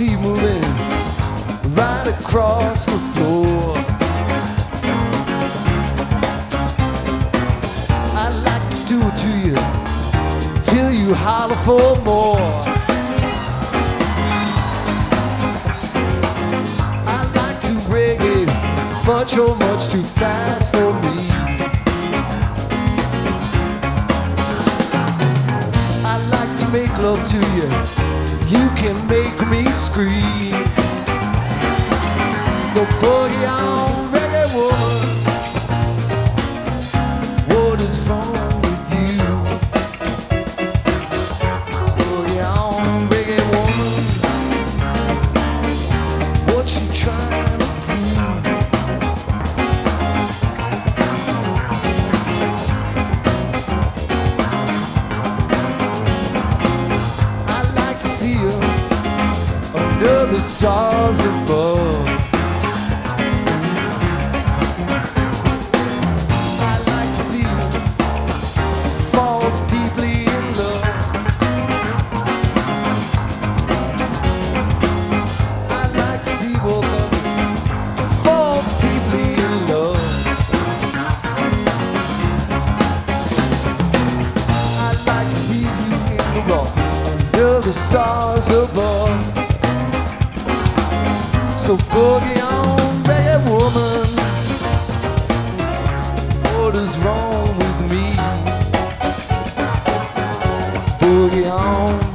see moving right across the floor. I'd like to do it to you till you holler for more. I like to reggae, it much or much too fast for me. I like to make love to you. You can make scream. So boogie on, reggae woman. The stars above. I like to see you fall deeply in love. I like to see both of you fall deeply in love. I like to see you in the under the stars above. So boogie on, bad woman. What is wrong with me? Boogie on,